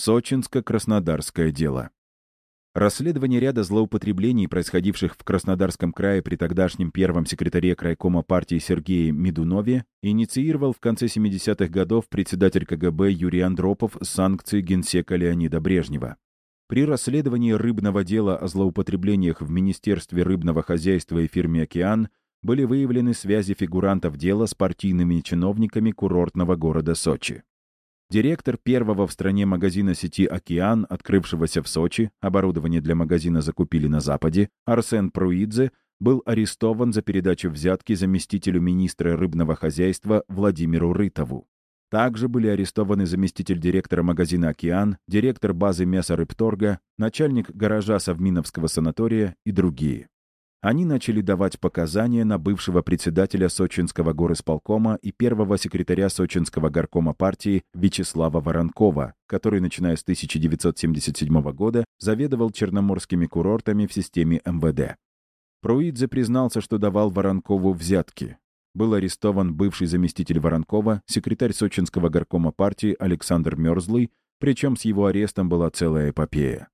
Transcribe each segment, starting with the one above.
Сочинско-Краснодарское дело. Расследование ряда злоупотреблений, происходивших в Краснодарском крае при тогдашнем первом секретаре крайкома партии Сергее Медунове, инициировал в конце 70-х годов председатель КГБ Юрий Андропов с санкций генсека Леонида Брежнева. При расследовании рыбного дела о злоупотреблениях в Министерстве рыбного хозяйства и фирме «Океан» были выявлены связи фигурантов дела с партийными чиновниками курортного города Сочи. Директор первого в стране магазина сети «Океан», открывшегося в Сочи, оборудование для магазина закупили на Западе, Арсен Пруидзе, был арестован за передачу взятки заместителю министра рыбного хозяйства Владимиру Рытову. Также были арестованы заместитель директора магазина «Океан», директор базы мясорыбторга, начальник гаража Совминовского санатория и другие. Они начали давать показания на бывшего председателя Сочинского горосполкома и первого секретаря Сочинского горкома партии Вячеслава Воронкова, который, начиная с 1977 года, заведовал черноморскими курортами в системе МВД. Пруидзе признался, что давал Воронкову взятки. Был арестован бывший заместитель Воронкова, секретарь Сочинского горкома партии Александр Мерзлый, причем с его арестом была целая эпопея.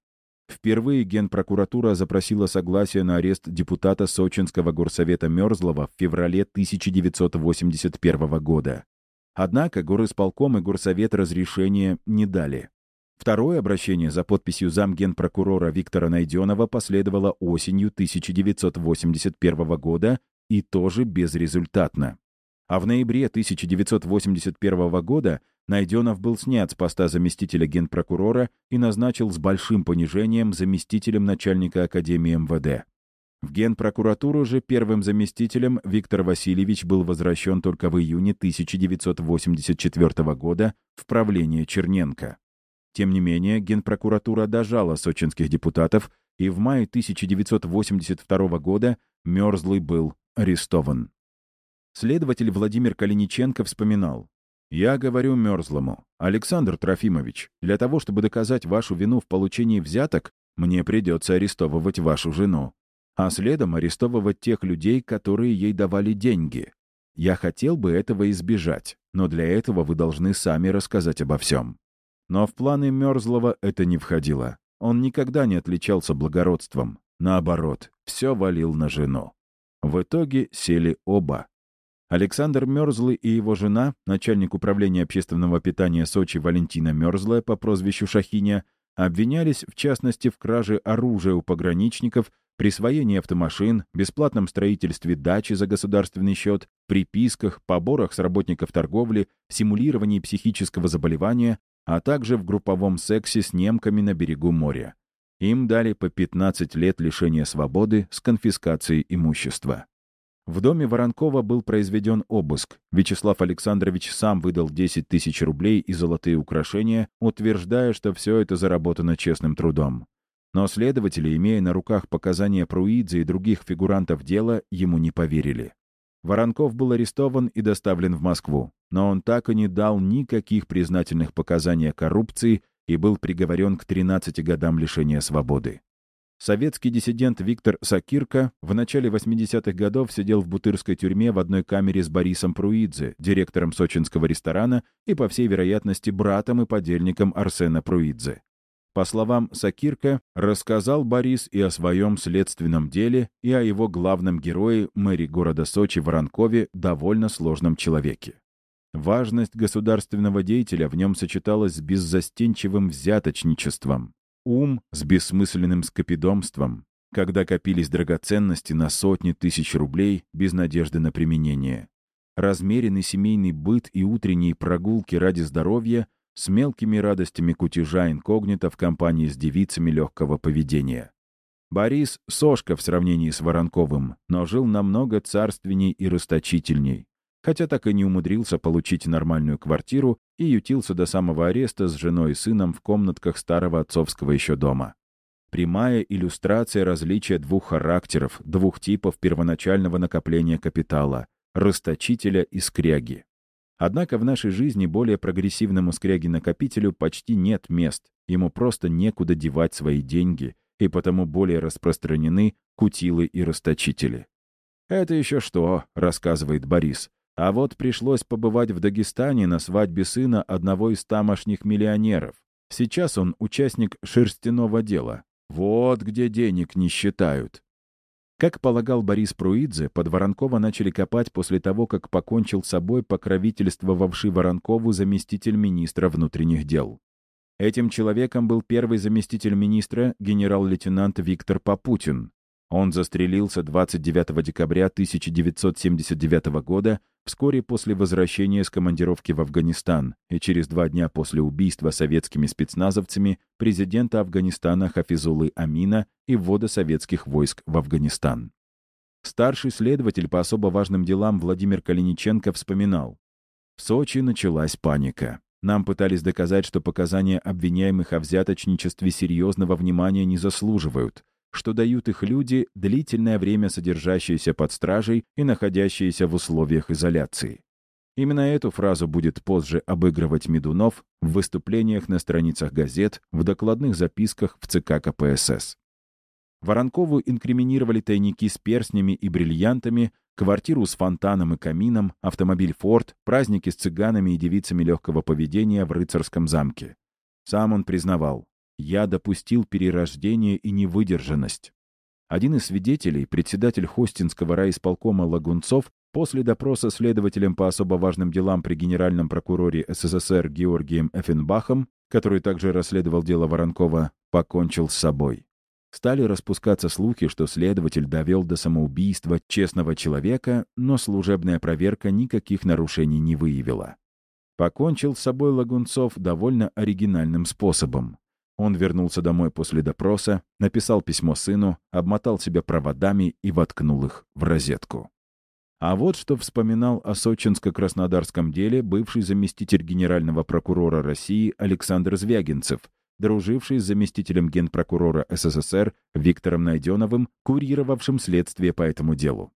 Впервые Генпрокуратура запросила согласие на арест депутата Сочинского горсовета Мерзлова в феврале 1981 года. Однако горисполком и горсовет разрешения не дали. Второе обращение за подписью замгенпрокурора Виктора Найденова последовало осенью 1981 года и тоже безрезультатно. А в ноябре 1981 года Найденов был снят с поста заместителя генпрокурора и назначил с большим понижением заместителем начальника Академии МВД. В Генпрокуратуру же первым заместителем Виктор Васильевич был возвращен только в июне 1984 года в правление Черненко. Тем не менее, Генпрокуратура дожала сочинских депутатов, и в мае 1982 года Мерзлый был арестован. Следователь Владимир Калиниченко вспоминал. «Я говорю Мерзлому, Александр Трофимович, для того, чтобы доказать вашу вину в получении взяток, мне придется арестовывать вашу жену, а следом арестовывать тех людей, которые ей давали деньги. Я хотел бы этого избежать, но для этого вы должны сами рассказать обо всем». Но в планы Мерзлова это не входило. Он никогда не отличался благородством. Наоборот, все валил на жену. В итоге сели оба. Александр Мерзлый и его жена, начальник управления общественного питания Сочи Валентина Мерзлая по прозвищу Шахиня, обвинялись в частности в краже оружия у пограничников, присвоении автомашин, бесплатном строительстве дачи за государственный счет, приписках, поборах с работников торговли, симулировании психического заболевания, а также в групповом сексе с немками на берегу моря. Им дали по 15 лет лишения свободы с конфискацией имущества. В доме Воронкова был произведен обыск. Вячеслав Александрович сам выдал 10 тысяч рублей и золотые украшения, утверждая, что все это заработано честным трудом. Но следователи, имея на руках показания Пруидзе и других фигурантов дела, ему не поверили. Воронков был арестован и доставлен в Москву, но он так и не дал никаких признательных показаний о коррупции и был приговорен к 13 годам лишения свободы. Советский диссидент Виктор Сакирко в начале 80-х годов сидел в Бутырской тюрьме в одной камере с Борисом Пруидзе, директором сочинского ресторана и, по всей вероятности, братом и подельником Арсена Пруидзе. По словам Сакирка, рассказал Борис и о своем следственном деле, и о его главном герое, мэре города Сочи Воронкове, довольно сложном человеке. Важность государственного деятеля в нем сочеталась с беззастенчивым взяточничеством ум с бессмысленным скопидомством, когда копились драгоценности на сотни тысяч рублей без надежды на применение. Размеренный семейный быт и утренние прогулки ради здоровья с мелкими радостями кутежа инкогнито в компании с девицами легкого поведения. Борис — сошка в сравнении с Воронковым, но жил намного царственней и расточительней хотя так и не умудрился получить нормальную квартиру и ютился до самого ареста с женой и сыном в комнатках старого отцовского еще дома. Прямая иллюстрация различия двух характеров, двух типов первоначального накопления капитала — расточителя и скряги. Однако в нашей жизни более прогрессивному скряге-накопителю почти нет мест, ему просто некуда девать свои деньги, и потому более распространены кутилы и расточители. «Это еще что?» — рассказывает Борис. А вот пришлось побывать в Дагестане на свадьбе сына одного из тамошних миллионеров. Сейчас он участник шерстяного дела. Вот где денег не считают. Как полагал Борис Пруидзе, под Воронкова начали копать после того, как покончил с собой покровительствовавший Воронкову заместитель министра внутренних дел. Этим человеком был первый заместитель министра генерал-лейтенант Виктор Попутин. Он застрелился 29 декабря 1979 года, вскоре после возвращения с командировки в Афганистан и через два дня после убийства советскими спецназовцами президента Афганистана Хафизулы Амина и ввода советских войск в Афганистан. Старший следователь по особо важным делам Владимир Калиниченко вспоминал. В Сочи началась паника. Нам пытались доказать, что показания обвиняемых о взяточничестве серьезного внимания не заслуживают — что дают их люди, длительное время содержащиеся под стражей и находящиеся в условиях изоляции. Именно эту фразу будет позже обыгрывать Медунов в выступлениях на страницах газет, в докладных записках в ЦК КПСС. Воронкову инкриминировали тайники с перстнями и бриллиантами, квартиру с фонтаном и камином, автомобиль «Форд», праздники с цыганами и девицами легкого поведения в рыцарском замке. Сам он признавал, я допустил перерождение и невыдержанность. Один из свидетелей, председатель Хостинского райисполкома Лагунцов, после допроса следователем по особо важным делам при генеральном прокуроре СССР Георгием Эффенбахом, который также расследовал дело Воронкова, покончил с собой. Стали распускаться слухи, что следователь довел до самоубийства честного человека, но служебная проверка никаких нарушений не выявила. Покончил с собой Лагунцов довольно оригинальным способом. Он вернулся домой после допроса, написал письмо сыну, обмотал себя проводами и воткнул их в розетку. А вот что вспоминал о сочинско-краснодарском деле бывший заместитель генерального прокурора России Александр Звягинцев, друживший с заместителем генпрокурора СССР Виктором Найденовым, курировавшим следствие по этому делу.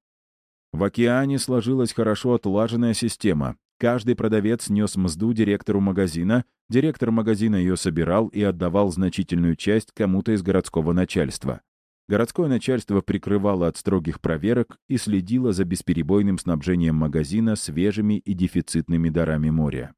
В океане сложилась хорошо отлаженная система, Каждый продавец нес мзду директору магазина, директор магазина ее собирал и отдавал значительную часть кому-то из городского начальства. Городское начальство прикрывало от строгих проверок и следило за бесперебойным снабжением магазина свежими и дефицитными дарами моря.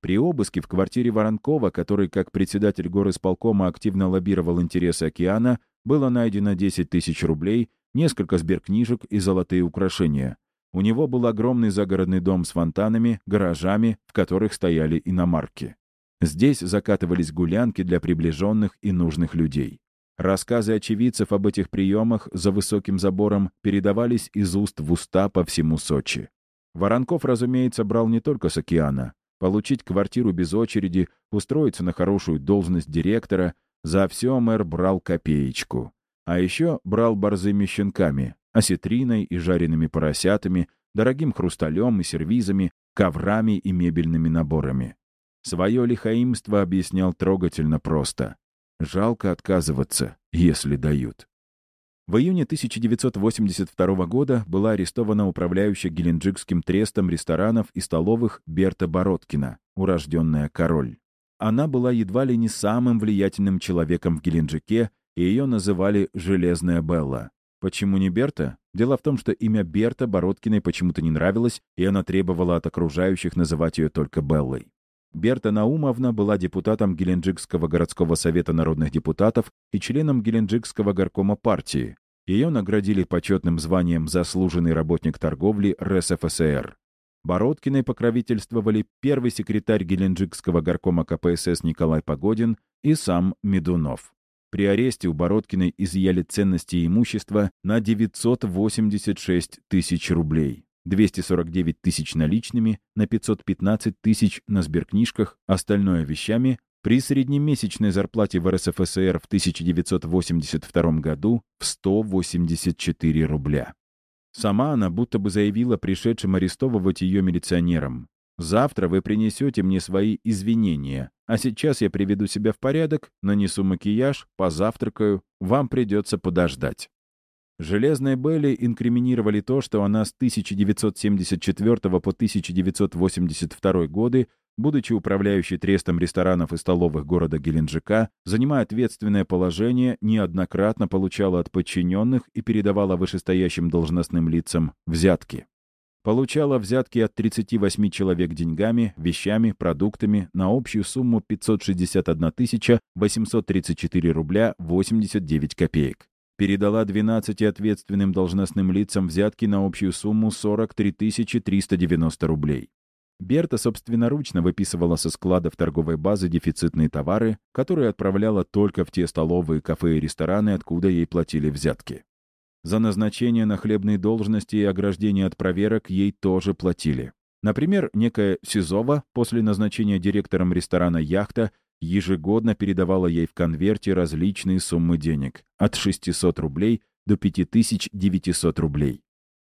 При обыске в квартире Воронкова, который как председатель горосполкома активно лоббировал интересы океана, было найдено 10 тысяч рублей, несколько сберкнижек и золотые украшения. У него был огромный загородный дом с фонтанами, гаражами, в которых стояли иномарки. Здесь закатывались гулянки для приближенных и нужных людей. Рассказы очевидцев об этих приемах за высоким забором передавались из уст в уста по всему Сочи. Воронков, разумеется, брал не только с океана. Получить квартиру без очереди, устроиться на хорошую должность директора — за все мэр брал копеечку. А еще брал борзыми щенками, осетриной и жареными поросятами, дорогим хрусталем и сервизами, коврами и мебельными наборами. Свое лихаимство объяснял трогательно просто. Жалко отказываться, если дают. В июне 1982 года была арестована управляющая Геленджикским трестом ресторанов и столовых Берта Бородкина, урожденная Король. Она была едва ли не самым влиятельным человеком в Геленджике, и ее называли «Железная Белла». Почему не Берта? Дело в том, что имя Берта Бородкиной почему-то не нравилось, и она требовала от окружающих называть ее только Беллой. Берта Наумовна была депутатом Геленджикского городского совета народных депутатов и членом Геленджикского горкома партии. Ее наградили почетным званием «Заслуженный работник торговли РСФСР». Бородкиной покровительствовали первый секретарь Геленджикского горкома КПСС Николай Погодин и сам Медунов. При аресте у Бородкиной изъяли ценности и имущество на 986 тысяч рублей. 249 тысяч наличными, на 515 тысяч на сберкнижках, остальное вещами, при среднемесячной зарплате в РСФСР в 1982 году в 184 рубля. Сама она будто бы заявила пришедшим арестовывать ее милиционерам. Завтра вы принесете мне свои извинения, а сейчас я приведу себя в порядок, нанесу макияж, позавтракаю, вам придется подождать». Железной Белли инкриминировали то, что она с 1974 по 1982 годы, будучи управляющей трестом ресторанов и столовых города Геленджика, занимая ответственное положение, неоднократно получала от подчиненных и передавала вышестоящим должностным лицам взятки. Получала взятки от 38 человек деньгами, вещами, продуктами на общую сумму 561 834 рубля 89 копеек. Передала 12 ответственным должностным лицам взятки на общую сумму 43 390 рублей. Берта собственноручно выписывала со складов торговой базы дефицитные товары, которые отправляла только в те столовые, кафе и рестораны, откуда ей платили взятки. За назначение на хлебные должности и ограждение от проверок ей тоже платили. Например, некая Сизова после назначения директором ресторана «Яхта» ежегодно передавала ей в конверте различные суммы денег – от 600 рублей до 5900 рублей.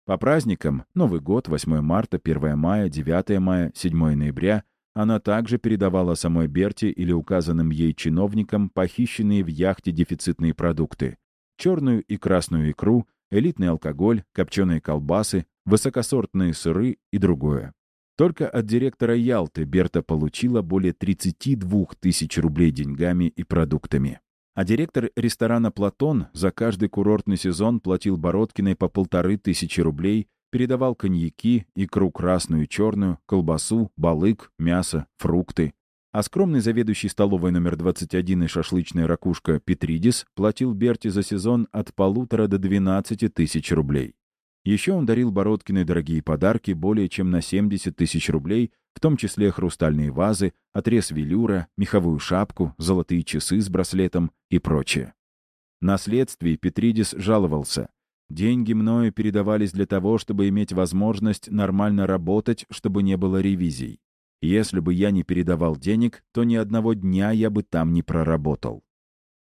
По праздникам – Новый год, 8 марта, 1 мая, 9 мая, 7 ноября – она также передавала самой Берте или указанным ей чиновникам похищенные в яхте дефицитные продукты черную и красную икру, элитный алкоголь, копченые колбасы, высокосортные сыры и другое. Только от директора Ялты Берта получила более 32 тысяч рублей деньгами и продуктами. А директор ресторана «Платон» за каждый курортный сезон платил Бородкиной по полторы тысячи рублей, передавал коньяки, икру красную и черную, колбасу, балык, мясо, фрукты. А скромный заведующий столовой номер 21 и шашлычная ракушка Петридис платил Берти за сезон от полутора до 12 тысяч рублей. Еще он дарил Бородкиной дорогие подарки более чем на 70 тысяч рублей, в том числе хрустальные вазы, отрез велюра, меховую шапку, золотые часы с браслетом и прочее. На следствии Петридис жаловался. Деньги мною передавались для того, чтобы иметь возможность нормально работать, чтобы не было ревизий. Если бы я не передавал денег, то ни одного дня я бы там не проработал.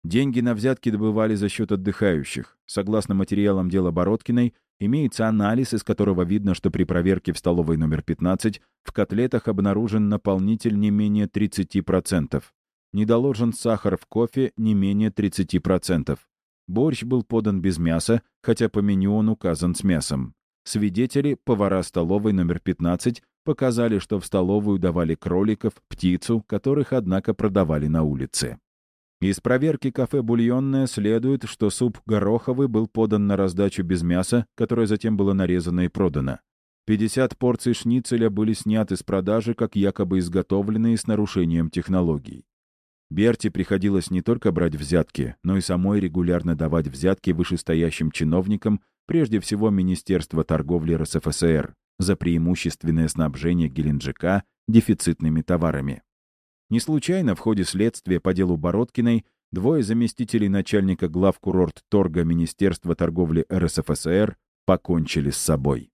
Деньги на взятки добывали за счет отдыхающих. Согласно материалам дела Бородкиной, имеется анализ, из которого видно, что при проверке в столовой номер 15 в котлетах обнаружен наполнитель не менее 30%. Недоложен сахар в кофе не менее 30%. Борщ был подан без мяса, хотя по меню он указан с мясом. Свидетели, повара столовой номер 15, показали, что в столовую давали кроликов, птицу, которых, однако, продавали на улице. Из проверки кафе «Бульонное» следует, что суп гороховый был подан на раздачу без мяса, которое затем было нарезано и продано. 50 порций шницеля были сняты с продажи, как якобы изготовленные с нарушением технологий. Берти приходилось не только брать взятки, но и самой регулярно давать взятки вышестоящим чиновникам, прежде всего Министерства торговли РСФСР, за преимущественное снабжение Геленджика дефицитными товарами. Не случайно в ходе следствия по делу Бородкиной двое заместителей начальника главкурорт торга Министерства торговли РСФСР покончили с собой.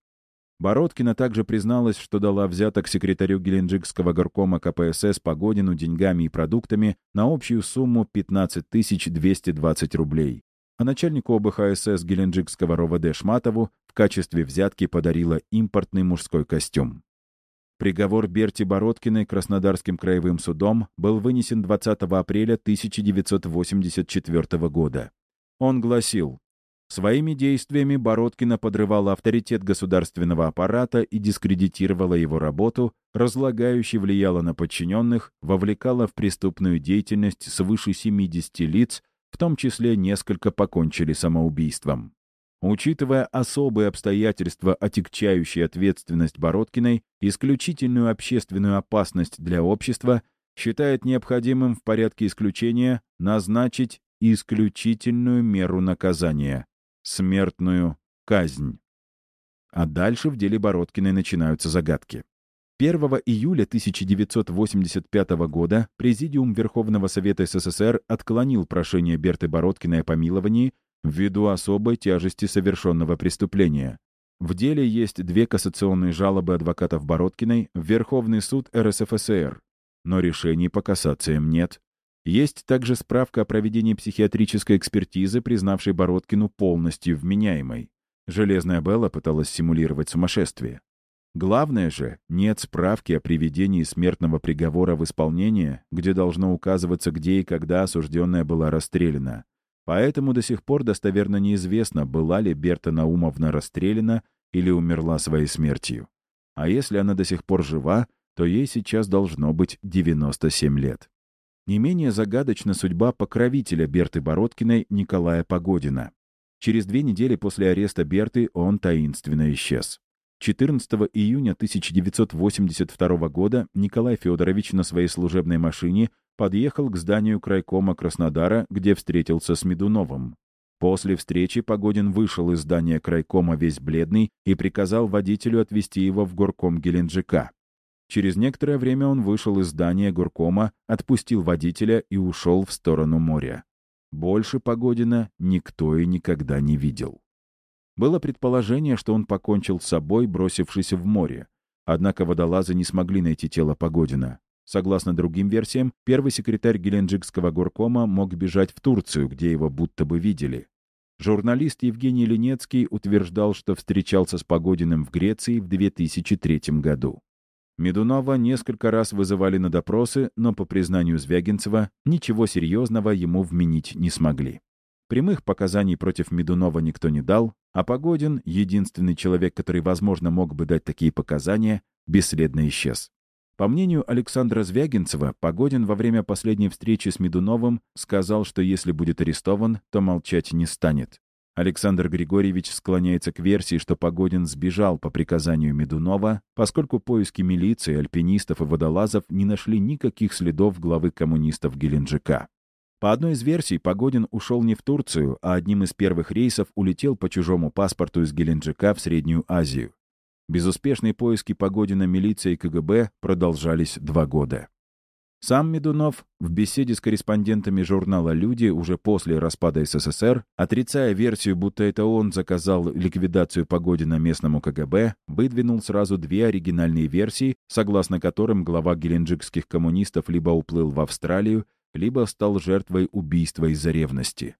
Бородкина также призналась, что дала взяток секретарю Геленджикского горкома КПСС Погодину деньгами и продуктами на общую сумму 15 220 рублей, а начальнику ОБХСС Геленджикского РОВД Шматову в качестве взятки подарила импортный мужской костюм. Приговор Берти Бородкиной Краснодарским краевым судом был вынесен 20 апреля 1984 года. Он гласил, Своими действиями Бородкина подрывала авторитет государственного аппарата и дискредитировала его работу, разлагающе влияла на подчиненных, вовлекала в преступную деятельность свыше 70 лиц, в том числе несколько покончили самоубийством. Учитывая особые обстоятельства, отягчающие ответственность Бородкиной, исключительную общественную опасность для общества, считает необходимым в порядке исключения назначить исключительную меру наказания — смертную казнь. А дальше в деле Бородкиной начинаются загадки. 1 июля 1985 года Президиум Верховного Совета СССР отклонил прошение Берты Бородкиной о помиловании ввиду особой тяжести совершенного преступления. В деле есть две кассационные жалобы адвокатов Бородкиной в Верховный суд РСФСР, но решений по кассациям нет. Есть также справка о проведении психиатрической экспертизы, признавшей Бородкину полностью вменяемой. Железная Белла пыталась симулировать сумасшествие. Главное же, нет справки о приведении смертного приговора в исполнение, где должно указываться, где и когда осужденная была расстреляна. Поэтому до сих пор достоверно неизвестно, была ли Берта Наумовна расстреляна или умерла своей смертью. А если она до сих пор жива, то ей сейчас должно быть 97 лет. Не менее загадочна судьба покровителя Берты Бородкиной Николая Погодина. Через две недели после ареста Берты он таинственно исчез. 14 июня 1982 года Николай Федорович на своей служебной машине подъехал к зданию крайкома Краснодара, где встретился с Медуновым. После встречи Погодин вышел из здания крайкома весь бледный и приказал водителю отвезти его в горком Геленджика. Через некоторое время он вышел из здания горкома, отпустил водителя и ушел в сторону моря. Больше Погодина никто и никогда не видел. Было предположение, что он покончил с собой, бросившись в море. Однако водолазы не смогли найти тело Погодина. Согласно другим версиям, первый секретарь Геленджикского горкома мог бежать в Турцию, где его будто бы видели. Журналист Евгений Ленецкий утверждал, что встречался с Погодиным в Греции в 2003 году. Медунова несколько раз вызывали на допросы, но, по признанию Звягинцева, ничего серьезного ему вменить не смогли. Прямых показаний против Медунова никто не дал, а Погодин, единственный человек, который, возможно, мог бы дать такие показания, бесследно исчез. По мнению Александра Звягинцева, Погодин во время последней встречи с Медуновым сказал, что если будет арестован, то молчать не станет. Александр Григорьевич склоняется к версии, что Погодин сбежал по приказанию Медунова, поскольку поиски милиции, альпинистов и водолазов не нашли никаких следов главы коммунистов Геленджика. По одной из версий, Погодин ушел не в Турцию, а одним из первых рейсов улетел по чужому паспорту из Геленджика в Среднюю Азию. Безуспешные поиски Погодина милиции и КГБ продолжались два года. Сам Медунов в беседе с корреспондентами журнала «Люди» уже после распада СССР, отрицая версию, будто это он заказал ликвидацию Погодина местному КГБ, выдвинул сразу две оригинальные версии, согласно которым глава геленджикских коммунистов либо уплыл в Австралию, либо стал жертвой убийства из-за ревности.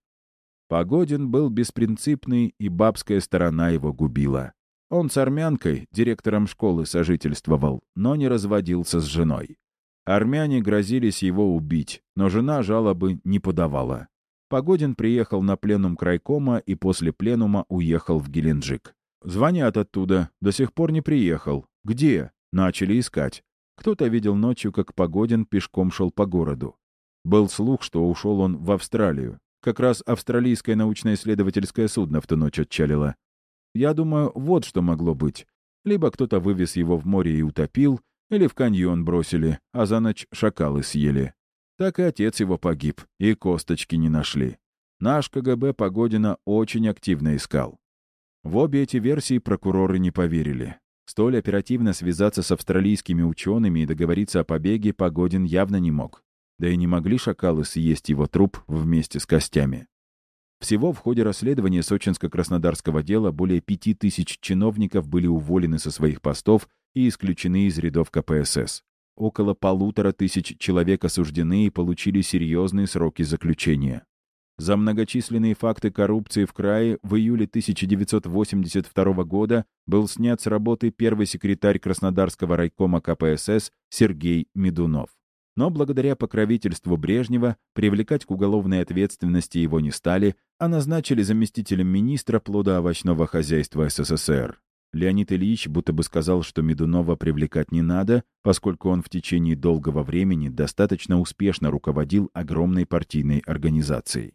Погодин был беспринципный, и бабская сторона его губила. Он с армянкой, директором школы, сожительствовал, но не разводился с женой. Армяне грозились его убить, но жена жалобы не подавала. Погодин приехал на пленум крайкома и после пленума уехал в Геленджик. Звонят оттуда, до сих пор не приехал. Где? Начали искать. Кто-то видел ночью, как Погодин пешком шел по городу. Был слух, что ушел он в Австралию. Как раз австралийское научно-исследовательское судно в ту ночь отчалило. Я думаю, вот что могло быть. Либо кто-то вывез его в море и утопил, или в каньон бросили, а за ночь шакалы съели. Так и отец его погиб, и косточки не нашли. Наш КГБ Погодина очень активно искал. В обе эти версии прокуроры не поверили. Столь оперативно связаться с австралийскими учеными и договориться о побеге Погодин явно не мог. Да и не могли шакалы съесть его труп вместе с костями. Всего в ходе расследования сочинско-краснодарского дела более пяти тысяч чиновников были уволены со своих постов и исключены из рядов КПСС. Около полутора тысяч человек осуждены и получили серьезные сроки заключения. За многочисленные факты коррупции в крае в июле 1982 года был снят с работы первый секретарь Краснодарского райкома КПСС Сергей Медунов. Но благодаря покровительству Брежнева привлекать к уголовной ответственности его не стали, а назначили заместителем министра плодоовощного хозяйства СССР. Леонид Ильич будто бы сказал, что Медунова привлекать не надо, поскольку он в течение долгого времени достаточно успешно руководил огромной партийной организацией.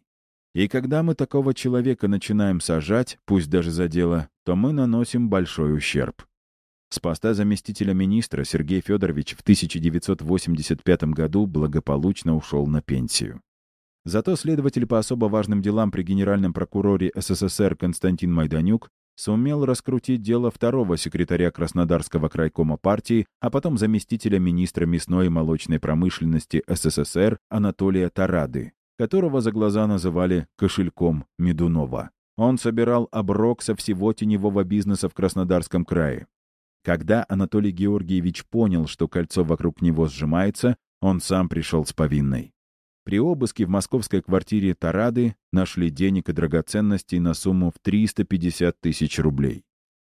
И когда мы такого человека начинаем сажать, пусть даже за дело, то мы наносим большой ущерб. С поста заместителя министра Сергей Федорович в 1985 году благополучно ушел на пенсию. Зато следователь по особо важным делам при генеральном прокуроре СССР Константин Майданюк сумел раскрутить дело второго секретаря Краснодарского крайкома партии, а потом заместителя министра мясной и молочной промышленности СССР Анатолия Тарады, которого за глаза называли «кошельком Медунова». Он собирал оброк со всего теневого бизнеса в Краснодарском крае. Когда Анатолий Георгиевич понял, что кольцо вокруг него сжимается, он сам пришел с повинной. При обыске в московской квартире Тарады нашли денег и драгоценностей на сумму в 350 тысяч рублей.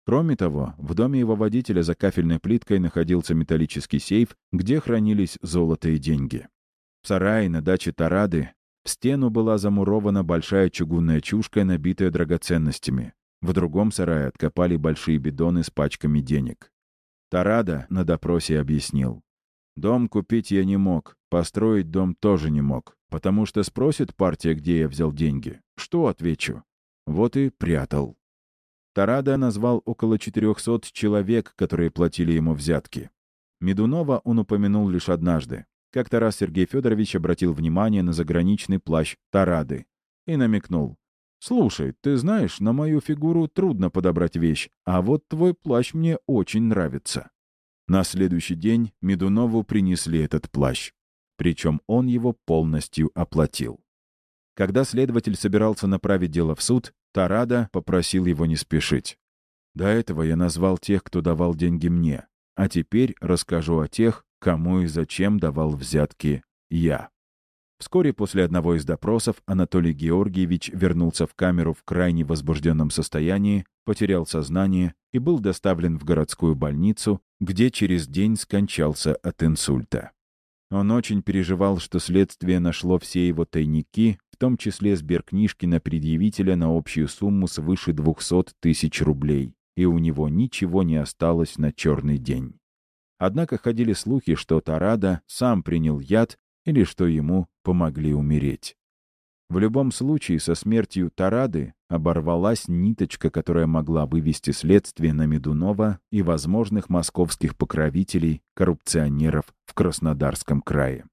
Кроме того, в доме его водителя за кафельной плиткой находился металлический сейф, где хранились золото и деньги. В сарае на даче Тарады в стену была замурована большая чугунная чушка, набитая драгоценностями. В другом сарае откопали большие бидоны с пачками денег. Тарада на допросе объяснил. «Дом купить я не мог, построить дом тоже не мог, потому что спросит партия, где я взял деньги. Что отвечу? Вот и прятал». Тарада назвал около 400 человек, которые платили ему взятки. Медунова он упомянул лишь однажды. Как-то раз Сергей Федорович обратил внимание на заграничный плащ Тарады и намекнул. «Слушай, ты знаешь, на мою фигуру трудно подобрать вещь, а вот твой плащ мне очень нравится». На следующий день Медунову принесли этот плащ. Причем он его полностью оплатил. Когда следователь собирался направить дело в суд, Тарада попросил его не спешить. «До этого я назвал тех, кто давал деньги мне, а теперь расскажу о тех, кому и зачем давал взятки я». Вскоре после одного из допросов Анатолий Георгиевич вернулся в камеру в крайне возбужденном состоянии, потерял сознание и был доставлен в городскую больницу, где через день скончался от инсульта. Он очень переживал, что следствие нашло все его тайники, в том числе сберкнижки на предъявителя на общую сумму свыше 200 тысяч рублей, и у него ничего не осталось на черный день. Однако ходили слухи, что Тарада сам принял яд или что ему помогли умереть. В любом случае, со смертью Тарады оборвалась ниточка, которая могла вывести следствие на Медунова и возможных московских покровителей, коррупционеров в Краснодарском крае.